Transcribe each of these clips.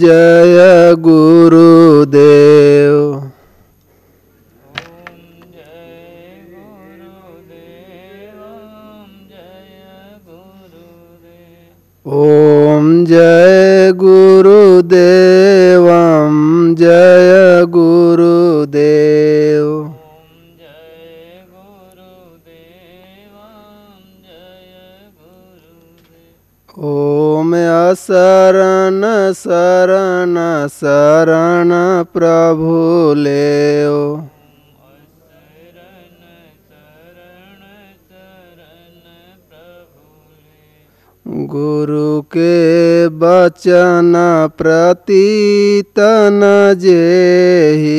जय शरण शरण प्रभु लेव गुरु के बचन प्रतीतन जेही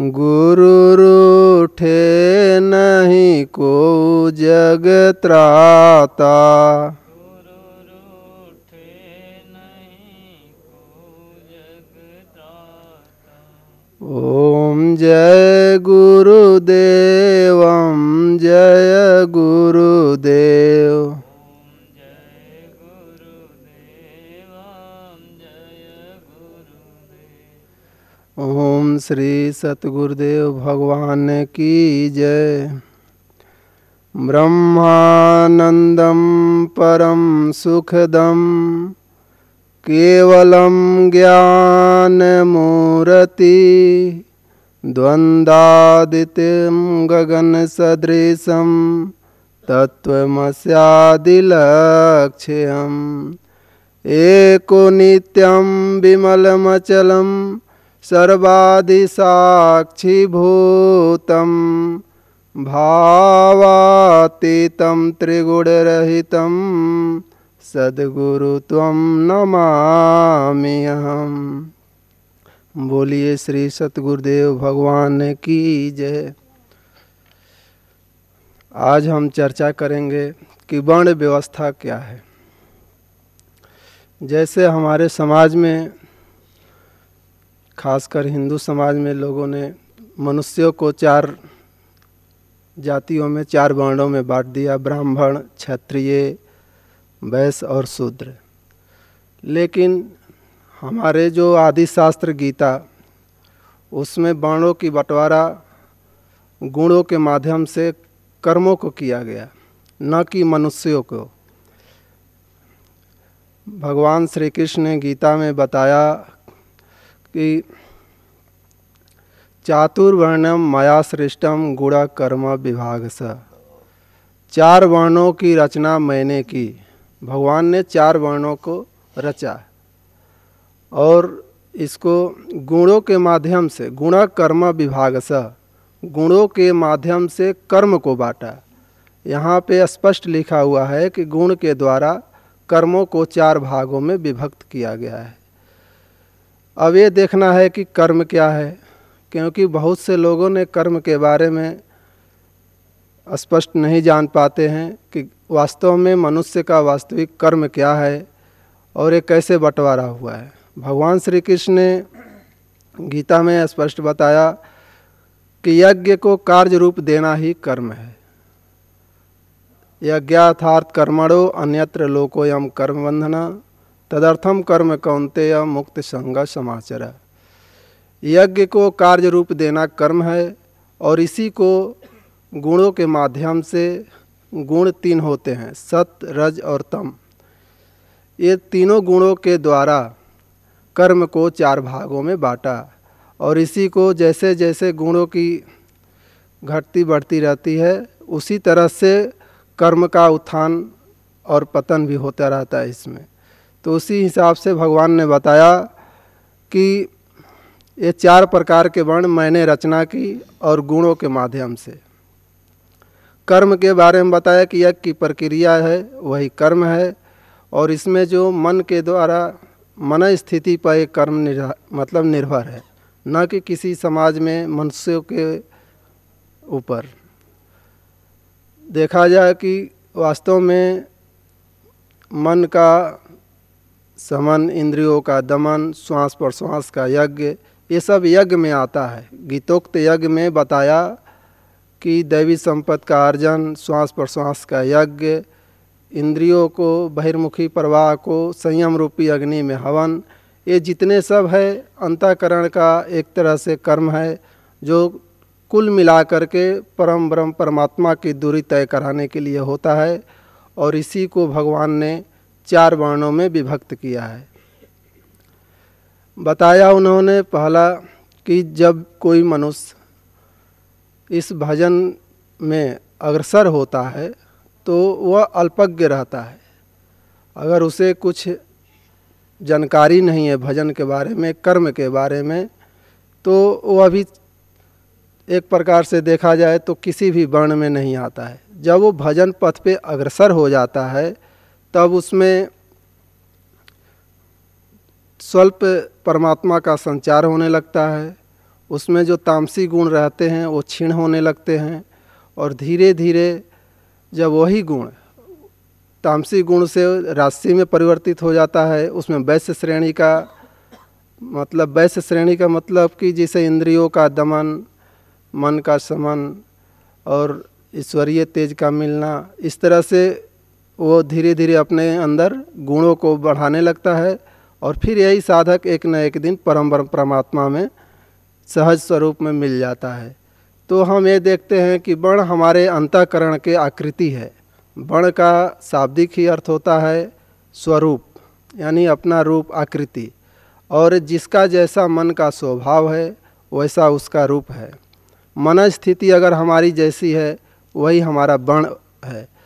गुरु रूठे नहीं को जग त्राता ॐ जय गुरुदेव जय गुरुदेव ओम श्री सतगुरुदेव भगवान की जय। ब्रह्मानंदम परम सुखदम केवलं ज्ञानमूर्ति द्वन्द्वादित्यं गगनसदृशं तत्त्वमस्यादिलक्ष्यम्। एको नित्यं विमलमचलं सर्वादिसाक्षिभूतं भावातीतं त्रिगुणरहितं सदगुरु त्वं नमामि हम बोलिए श्री सतगुरुदेव भगवान की जय। आज हम चर्चा करेंगे कि वर्ण व्यवस्था क्या है। जैसे हमारे समाज में खासकर हिंदू समाज में लोगों ने मनुष्यों को चार जातियों में, चार वर्णों में बांट दिया, ब्राह्मण, क्षत्रिय वैश्य और शूद्र। लेकिन हमारे जो आदि शास्त्र गीता, उसमें वर्णों की बंटवारा गुणों के माध्यम से कर्मों को किया गया, न कि मनुष्यों को। भगवान श्री कृष्ण ने गीता में बताया कि चातुर्वर्णम माया सृष्टम गुण कर्म विभाग स। चार वर्णों की रचना मैंने की। भगवान ने चार वर्णों को रचा। और इसको गुणों के माध्यम से गुणा कर्म विभाग स। गुणों के माध्यम से कर्म को बांटा। यहाँ पे स्पष्ट लिखा हुआ है कि गुण के द्वारा कर्मों को चार भागों में विभक्त किया गया है। अब ये देखना है कि कर्म क्या है, क्योंकि बहुत से लोगों ने कर्म के बारे में स्पष्ट नहीं जान पाते हैं कि वास्तव में मनुष्य का वास्तविक कर्म क्या है और ये कैसे बंटवारा हुआ है। भगवान श्री कृष्ण ने गीता में स्पष्ट बताया कि यज्ञ को कार्य रूप देना ही कर्म है। यज्ञार्थार्थ कर्मणो अन्यत्र लोकोयम कर्म बंधना तदर्थम कर्म कौनते मुक्त संग समाचार। यज्ञ को कार्य रूप देना कर्म है, और इसी को गुणों के माध्यम से गुण तीन होते हैं, सत, रज और तम। ये तीनों गुणों के द्वारा कर्म को चार भागों में बांटा, और इसी को जैसे जैसे गुणों की घटती बढ़ती रहती है, उसी तरह से कर्म का उत्थान और पतन भी होता रहता है इसमें। तो उसी हिसाब से भगवान ने बताया कि ये चार प्रकार के वर्ण मैंने रचना की और गुणों के माध्यम से। कर्म के बारे में बताया कि यज्ञ की प्रक्रिया है, वही कर्म है और इसमें जो मन के द्वारा मन स्थिति पर एक कर्म निर्भर मतलब निर्भर है, न कि किसी समाज में मनुष्यों के ऊपर। देखा जाए कि वास्तव में मन का समन इंद्रियों का दमन, श्वास प्रश्वास का यज्ञ, ये सब यज्ञ में आता है। गीतोक्त यज्ञ में बताया कि दैवी संपत्ति का अर्जन, श्वास प्रश्वास का यज्ञ, इंद्रियों को, बहिर्मुखी प्रवाह को, संयम रूपी अग्नि में हवन, ये जितने सब है, अंतकरण का एक तरह से कर्म है, जो कुल मिला के परम ब्रह्म परमात्मा की दूरी तय कराने के लिए होता है, और इसी को भगवान ने चार वर्णों में विभक्त किया है। बताया उन्होंने पहला कि जब कोई मनुष्य इस भजन में अग्रसर होता है तो वह अल्पज्ञ रहता है। अगर उसे कुछ जानकारी नहीं है भजन के बारे में, कर्म के बारे में तो वह अभी एक प्रकार से देखा जाए तो किसी भी वर्ण में नहीं आता है। जब वो भजन पथ पे अग्रसर हो जाता है तब उसमें स्वल्प परमात्मा का संचार होने लगता है। उसमें जो तामसी गुण रहते हैं, वो क्षीण होने लगते हैं और धीरे धीरे जब वही गुण, तामसी गुण से राशि में परिवर्तित हो जाता है, उसमें वैश्य श्रेणी का मतलब वैश्य श्रेणी का मतलब कि जैसे इंद्रियों का दमन, मन का समन और ईश्वरीय तेज का मिलना, इस तरह से वो धीरे धीरे अपने अंदर गुणों को बढ़ाने लगता है और फिर यही साधक एक न एक दिन परम परमात्मा में सहज स्वरूप में मिल जाता है। तो हम ये देखते हैं कि वर्ण हमारे अंतकरण के आकृति है। वर्ण का शाब्दिक ही अर्थ होता है स्वरूप, यानी अपना रूप आकृति। और जिसका जैसा मन का स्वभाव है, वैसा उसका रूप है। मन स्थिति अगर हमारी जैसी है, वही हमारा वर्ण है।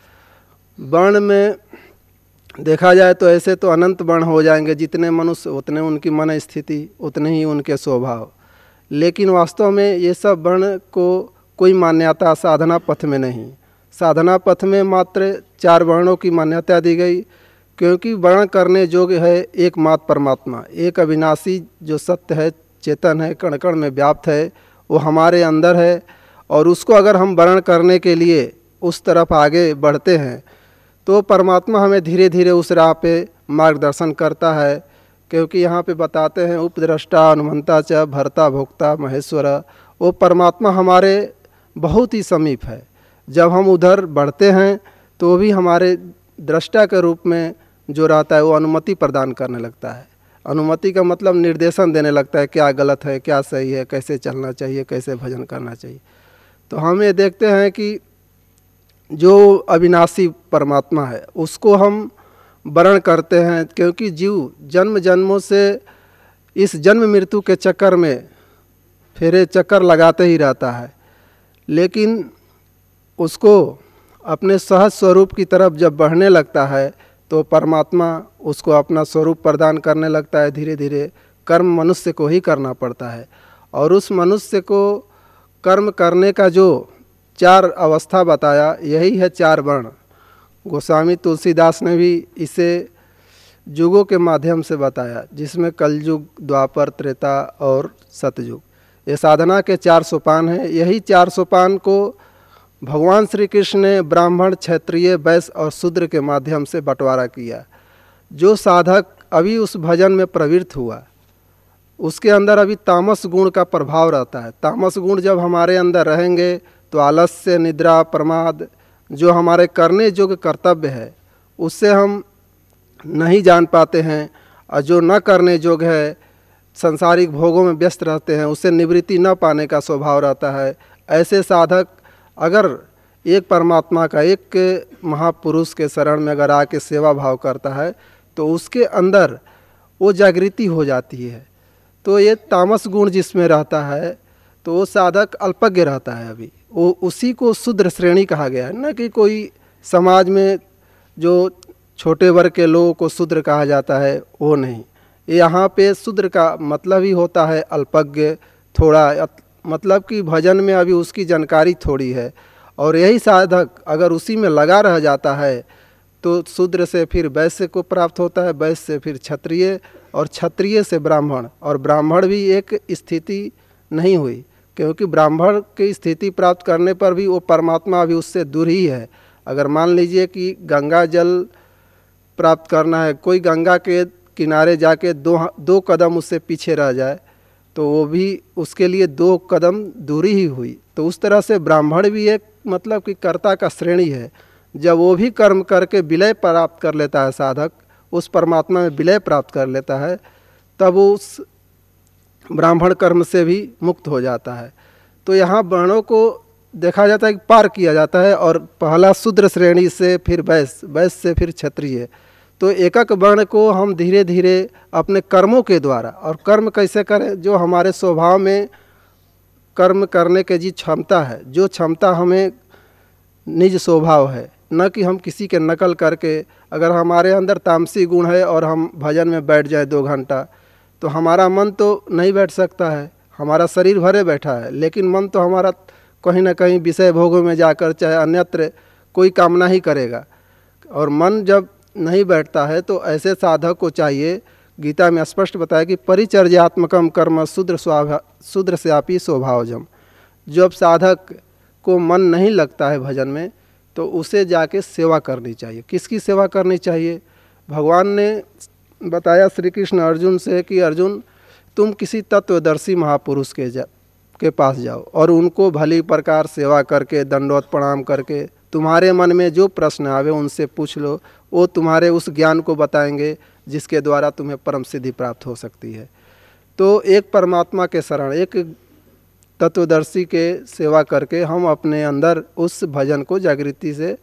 वर्ण में देखा जाए तो ऐसे तो अनंत वर्ण हो जाएँगे, जितने मनुष्य, उतने उनकी मन स्थिति उतने ही उनके स्वभाव। लेकिन वास्तव में ये सब वर्ण को कोई मान्यता साधना पथ में नहीं। साधना पथ में मात्र चार वर्णों की मान्यता दी गई, क्योंकि वर्ण करने योग्य है एक मात परमात्मा। एक अविनाशी जो सत्य है, चेतन है कण कण में व्याप्त है, वो हमारे अंदर है, और उसको अगर हम वर्ण करने के लिए उस तरफ़ आगे बढ़ते हैं तो परमात्मा हमें धीरे धीरे उस राह पे मार्गदर्शन करता है, क्योंकि यहाँ पे बताते हैं, उपद्रष्टा, अनुमंता च, भरता, भोक्ता, महेश्वर, वो परमात्मा हमारे बहुत ही समीप है। जब हम उधर बढ़ते हैं तो भी हमारे दृष्टा के रूप में जो रहता है, वो अनुमति प्रदान करने लगता है। अनुमति का मतलब निर्देशन देने लगता है, क्या गलत है, क्या सही है, कैसे चलना चाहिए, कैसे भजन करना चाहिए। तो हम ये देखते हैं कि जो अविनाशी परमात्मा है, उसको हम वर्ण करते हैं, क्योंकि जीव जन्म जन्मों से इस जन्म मृत्यु के चक्कर में फेरे चक्कर लगाते ही रहता है। लेकिन उसको अपने सहज स्वरूप की तरफ़ जब बढ़ने लगता है तो परमात्मा उसको अपना स्वरूप प्रदान करने लगता है धीरे धीरे कर्म मनुष्य को ही करना पड़ता है। और उस मनुष्य को कर्म करने का जो चार अवस्था बताया, यही है चार वर्ण। गोस्वामी तुलसीदास ने भी इसे युगों के माध्यम से बताया, जिसमें कलयुग, द्वापर, त्रेता और सतयुग। ये साधना के चार सोपान हैं। यही चार सोपान को भगवान श्री कृष्ण ने ब्राह्मण, क्षत्रिय, वैश्य और शूद्र के माध्यम से बंटवारा किया। जो साधक अभी उस भजन में प्रवृत्त हुआ, उसके अंदर अभी तामस गुण का प्रभाव रहता है। तामस गुण जब हमारे अंदर रहेंगे तो आलस्य, निद्रा, प्रमाद जो हमारे करने योग्य कर्तव्य है, उससे हम नहीं जान पाते हैं और जो न करने योग्य है, संसारिक भोगों में व्यस्त रहते हैं, उससे निवृत्ति न पाने का स्वभाव रहता है। ऐसे साधक अगर एक परमात्मा का एक महापुरुष के शरण में अगर आके सेवा भाव करता है तो उसके अंदर वो जागृति हो जाती है। तो ये तामस गुण जिसमें रहता है तो वो साधक अल्पज्ञ रहता है अभी। वो उसी को शुद्र श्रेणी कहा गया है। न कि कोई समाज में जो छोटे वर्ग के लोगों को शुद्र कहा जाता है, वो नहीं। यहाँ पे शुद्र का मतलब ही होता है अल्पज्ञ, थोड़ा मतलब कि भजन में अभी उसकी जानकारी थोड़ी है। और यही साधक अगर उसी में लगा रह जाता है तो शूद्र से फिर वैश्य को प्राप्त होता है, वैश्य से फिर क्षत्रिय, और क्षत्रिय से ब्राह्मण। और ब्राह्मण भी एक स्थिति नहीं हुई। क्योंकि ब्राह्मण की स्थिति प्राप्त करने पर भी वो परमात्मा अभी उससे दूर ही है। अगर मान लीजिए कि गंगा जल प्राप्त करना है, कोई गंगा के किनारे जाके दो दो कदम उससे पीछे रह जाए तो वो भी उसके लिए दो कदम दूरी ही हुई। तो उस तरह से ब्राह्मण भी एक मतलब कि कर्ता का श्रेणी है। जब वो भी कर्म करके विलय प्राप्त कर लेता है साधक, उस परमात्मा में विलय प्राप्त कर लेता है, तब उस ब्राह्मण कर्म से भी मुक्त हो जाता है। तो यहाँ वर्णों को देखा जाता है कि पार किया जाता है और पहला शूद्र श्रेणी से फिर वैश्य वैश्य से फिर क्षत्रिय। तो एकक वर्ण को हम धीरे धीरे अपने कर्मों के द्वारा और कर्म कैसे करें, जो हमारे स्वभाव में कर्म करने के जी क्षमता है, जो क्षमता हमें निज स्वभाव है, न कि हम किसी के नकल करके, अगर हमारे अंदर तामसी गुण है और हम भजन में बैठ जाए दो घंटा तो हमारा मन तो नहीं बैठ सकता है, हमारा शरीर भरे बैठा है, लेकिन मन तो हमारा कहीं ना कहीं विषय भोगों में जाकर चाहे अन्यत्र कोई कामना ही करेगा। और मन जब नहीं बैठता है तो ऐसे साधक को चाहिए, गीता में स्पष्ट बताया कि परिचर्यात्मकम कर्म शूद्र स्वाभा, शुद्र से आप ही स्वभावजम जब साधक को मन नहीं लगता है भजन में तो उसे जाके सेवा करनी चाहिए। किसकी सेवा करनी चाहिए? भगवान ने बताया श्री कृष्ण अर्जुन से कि, अर्जुन, तुम किसी तत्वदर्शी महापुरुष के जा, के पास जाओ और उनको भली प्रकार सेवा करके दंडवत प्रणाम करके, तुम्हारे मन में जो प्रश्न आवे उनसे पूछ लो। वो तुम्हारे उस ज्ञान को बताएँगे, जिसके द्वारा तुम्हें परम सिद्धि प्राप्त हो सकती है। तो एक परमात्मा के शरण, एक तत्वदर्शी के सेवा करके हम अपने अंदर उस भजन को जागृति से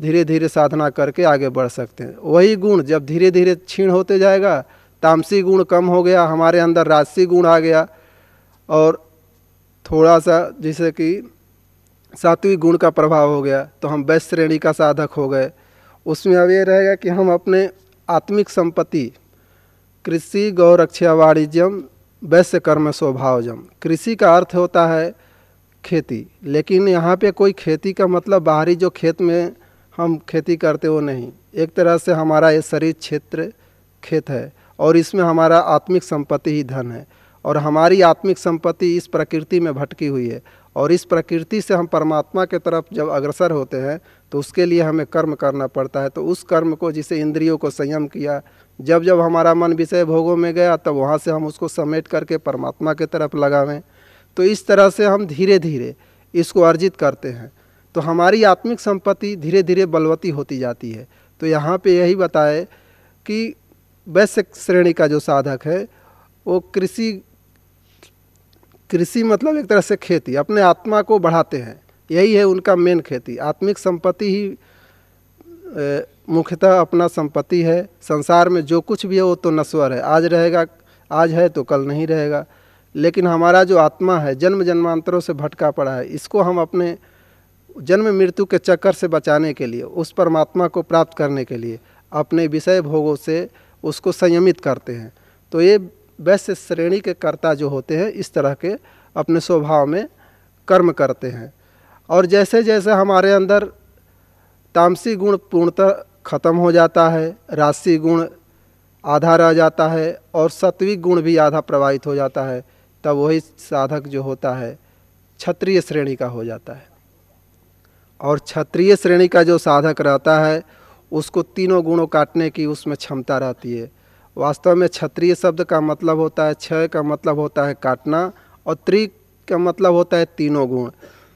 धीरे धीरे साधना करके आगे बढ़ सकते हैं। वही गुण जब धीरे धीरे क्षीण होते जाएगा, तामसी गुण कम हो गया, हमारे अंदर राजसी गुण आ गया और थोड़ा सा जैसे कि सात्विक गुण का प्रभाव हो गया तो हम वैश्य श्रेणी का साधक हो गए। उसमें अब ये रहेगा कि हम अपने आत्मिक संपत्ति, कृषि, गौरक्षा, वाणिज्यम, वैश्य कर्म, स्वभावजम। कृषि का अर्थ होता है खेती, लेकिन यहाँ पे कोई खेती का मतलब बाहरी जो खेत में हम खेती करते वो नहीं। एक तरह से हमारा ये शरीर क्षेत्र खेत है और इसमें हमारा आत्मिक संपत्ति ही धन है और हमारी आत्मिक संपत्ति इस प्रकृति में भटकी हुई है और इस प्रकृति से हम परमात्मा के तरफ़ जब अग्रसर होते हैं तो उसके लिए हमें कर्म करना पड़ता है। तो उस कर्म को जिसे इंद्रियों को संयम किया, जब जब हमारा मन विषय भोगों में गया, तब वहाँ से हम उसको समेट करके परमात्मा के तरफ़ लगावें। तो इस तरह से हम धीरे धीरे इसको अर्जित करते हैं। तो हमारी आत्मिक संपत्ति धीरे धीरे बलवती होती जाती है। तो यहाँ पे यही बताए कि वैश्य श्रेणी का जो साधक है, वो कृषि कृषि मतलब एक तरह से खेती, अपने आत्मा को बढ़ाते हैं। यही है उनका मेन खेती। आत्मिक संपत्ति ही मुख्यतः अपना संपत्ति है। संसार में जो कुछ भी है, वो तो नश्वर है। आज रहेगा, आज है तो कल नहीं रहेगा। लेकिन हमारा जो आत्मा है जन्म जन्मांतरों से भटका पड़ा है, इसको हम अपने जन्म मृत्यु के चक्कर से बचाने के लिए, उस परमात्मा को प्राप्त करने के लिए अपने विषय भोगों से उसको संयमित करते हैं। तो ये वैश्य श्रेणी के कर्ता जो होते हैं, इस तरह के अपने स्वभाव में कर्म करते हैं। और जैसे जैसे हमारे अंदर तामसी गुण पूर्णतः खत्म हो जाता है राशि गुण आधा रह जाता है, और सत्विक गुण भी आधा प्रभावित हो जाता है, तब वही साधक जो होता है, क्षत्रिय श्रेणी का हो जाता है। और क्षत्रिय श्रेणी का जो साधक रहता है, उसको तीनों गुणों काटने की उसमें क्षमता रहती है। वास्तव में क्षत्रिय शब्द का मतलब होता है क्षय, का मतलब होता है काटना, और त्रि का मतलब होता है तीनों गुण।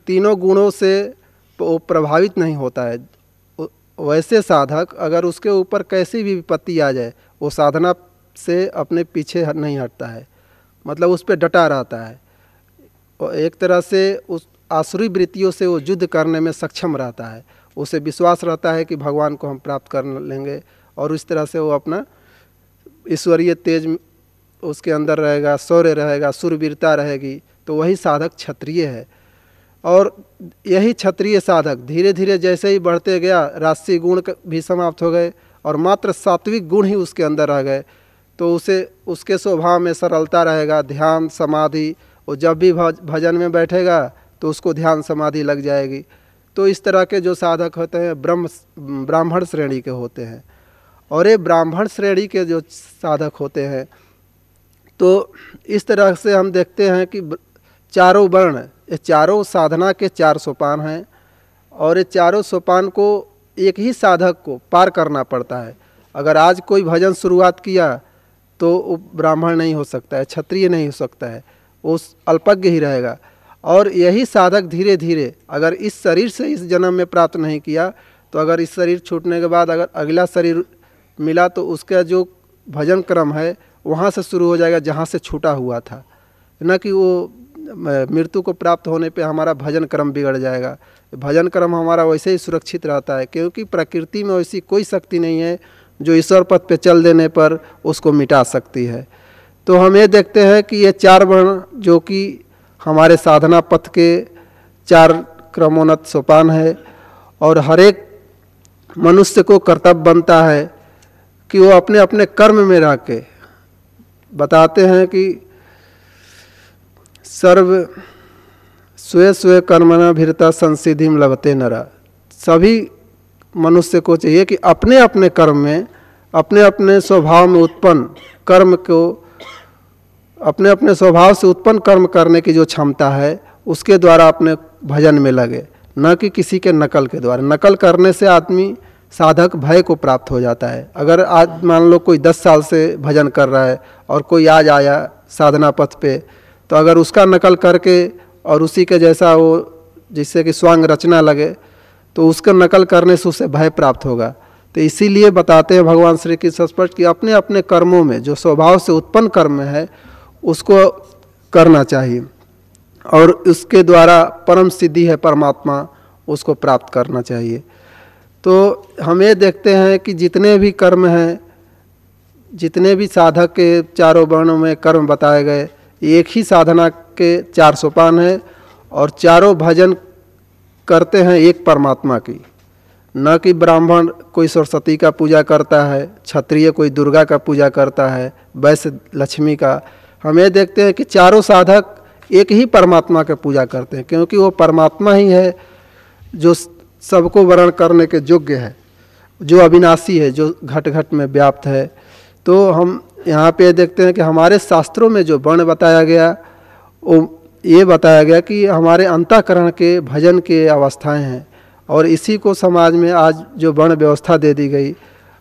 तीनों गुणों से वो प्रभावित नहीं होता है। वैसे साधक अगर उसके ऊपर कैसी भी विपत्ति आ जाए, वो साधना से अपने पीछे नहीं हटता है। मतलब उस पर डटा रहता है। और एक तरह से उस आसुरी वृत्तियों से वो युद्ध करने में सक्षम रहता है। उसे विश्वास रहता है कि भगवान को हम प्राप्त कर लेंगे और इस तरह से वो अपना ईश्वरीय तेज उसके अंदर रहेगा, शौर्य रहेगा, सुरवीरता रहेगी तो वही साधक क्षत्रिय है। और यही क्षत्रिय साधक धीरे धीरे जैसे ही बढ़ते गया राष्ट्रीय गुण भी समाप्त हो गए और मात्र सात्विक गुण ही उसके अंदर रह गए तो उसे, उसके स्वभाव में सरलता रहेगा, ध्यान, समाधि, वो जब भी भजन में बैठेगा तो उसको ध्यान समाधि लग जाएगी। तो इस तरह के जो साधक होते हैं, ब्रह्म ब्राह्मण श्रेणी के होते हैं। और ये ब्राह्मण श्रेणी के जो साधक होते हैं तो इस तरह से हम देखते हैं कि चारों वर्ण, ये चारों साधना के चार सोपान हैं। और ये चारों सोपान को एक ही साधक को पार करना पड़ता है। अगर आज कोई भजन शुरुआत किया तो ब्राह्मण नहीं हो सकता है, क्षत्रिय नहीं हो सकता है, वो अल्पज्ञ ही रहेगा। और यही साधक धीरे धीरे अगर इस शरीर से इस जन्म में प्राप्त नहीं किया तो अगर इस शरीर छूटने के बाद अगर अगला शरीर मिला तो उसका जो भजन क्रम है, वहाँ से शुरू हो जाएगा जहाँ से छूटा हुआ था। न कि वो मृत्यु को प्राप्त होने पे हमारा भजन क्रम बिगड़ जाएगा। भजन क्रम हमारा वैसे ही सुरक्षित रहता है, क्योंकि प्रकृति में वैसी कोई शक्ति नहीं है, जो ईश्वर पथ पे चल देने पर उसको मिटा सकती है। तो हम ये देखते हैं कि ये चार वर्ण, जो कि हमारे साधना पथ के चार क्रमोन्नत सोपान है और हर एक मनुष्य को कर्तव्य बनता है कि वो अपने अपने कर्म में रह के बताते हैं कि सर्व स्वय स्वय कर्मना भीरता संसिधि लभते नरा। सभी मनुष्य को चाहिए कि अपने अपने कर्म में, अपने अपने स्वभाव में उत्पन्न कर्म को अपने अपने स्वभाव से उत्पन्न कर्म करने की जो क्षमता है, उसके द्वारा अपने भजन में लगे, न कि किसी के नकल के द्वारा। नकल करने से आदमी साधक भय को प्राप्त हो जाता है। अगर आज मान लो कोई दस साल से भजन कर रहा है और कोई आज आया साधना पथ पे तो अगर उसका नकल करके और उसी के जैसा वो जिससे कि स्वांग रचना लगे तो उसका नकल करने से उसे भय प्राप्त होगा। तो इसीलिए बताते हैं भगवान श्री कृष्ण स्पष्ट कि अपने अपने कर्मों में जो स्वभाव से उत्पन्न कर्म है उसको करना चाहिए। और उसके द्वारा परम सिद्धि है परमात्मा, उसको प्राप्त करना चाहिए। तो हम ये देखते हैं कि जितने भी कर्म हैं, जितने भी साधक के चारों वर्णों में कर्म बताए गए, एक ही साधना के चार सोपान है और चारों भजन करते हैं एक परमात्मा की। न कि ब्राह्मण कोई सरस्वती का पूजा करता है, क्षत्रिय कोई दुर्गा का पूजा करता है, वैश्य लक्ष्मी का। हम ये देखते हैं कि चारों साधक एक ही परमात्मा का पूजा करते हैं, क्योंकि वो परमात्मा ही है जो सबको वर्ण करने के योग्य है, जो अविनाशी है, जो घट घट में व्याप्त है। तो हम यहाँ पे देखते हैं कि हमारे शास्त्रों में जो वर्ण बताया गया, वो ये बताया गया कि हमारे अंतकरण के, भजन के अवस्थाएँ हैं, और इसी को समाज में आज जो वर्ण व्यवस्था दे दी गई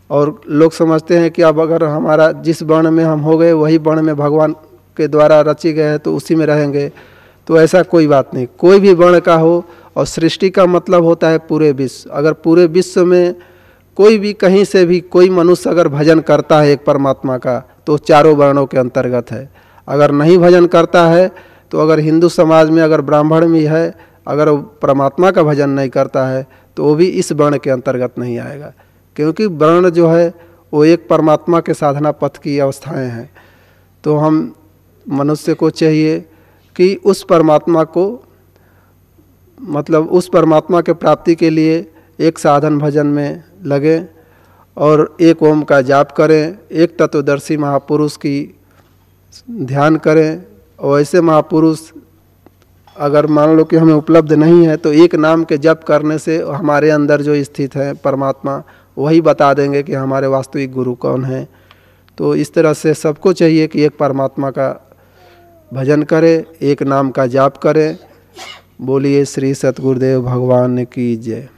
और लोग समझते हैं कि अब अगर हमारा जिस वर्ण में हम हो गए, वही वर्ण में भगवान के द्वारा रचे गए हैं तो उसी में रहेंगे। तो ऐसा कोई बात नहीं। कोई भी वर्ण का हो और सृष्टि का मतलब होता है पूरे विश्व। अगर पूरे विश्व में कोई भी कहीं से भी कोई मनुष्य अगर भजन करता है एक परमात्मा का तो चारों वर्णों के अंतर्गत है। अगर नहीं भजन करता है तो अगर हिंदू समाज में अगर ब्राह्मण भी है, अगर परमात्मा का भजन नहीं करता है तो वो भी इस वर्ण के अंतर्गत नहीं आएगा। क्योंकि वर्ण जो है, वो एक परमात्मा के साधना पथ की अवस्थाएँ हैं। तो हम मनुष्य को चाहिए कि उस परमात्मा को मतलब उस परमात्मा के प्राप्ति के लिए एक साधन भजन में लगे और एक ओम का जाप करें, एक तत्वदर्शी महापुरुष की ध्यान करें। और ऐसे महापुरुष अगर मान लो कि हमें उपलब्ध नहीं है तो एक नाम के जप करने से हमारे अंदर जो स्थित है परमात्मा वही बता देंगे कि हमारे वास्तविक गुरु कौन हैं। तो इस तरह से सबको चाहिए कि एक परमात्मा का भजन करें, एक नाम का जाप करें। बोलिए श्री सतगुरुदेव भगवान की जय।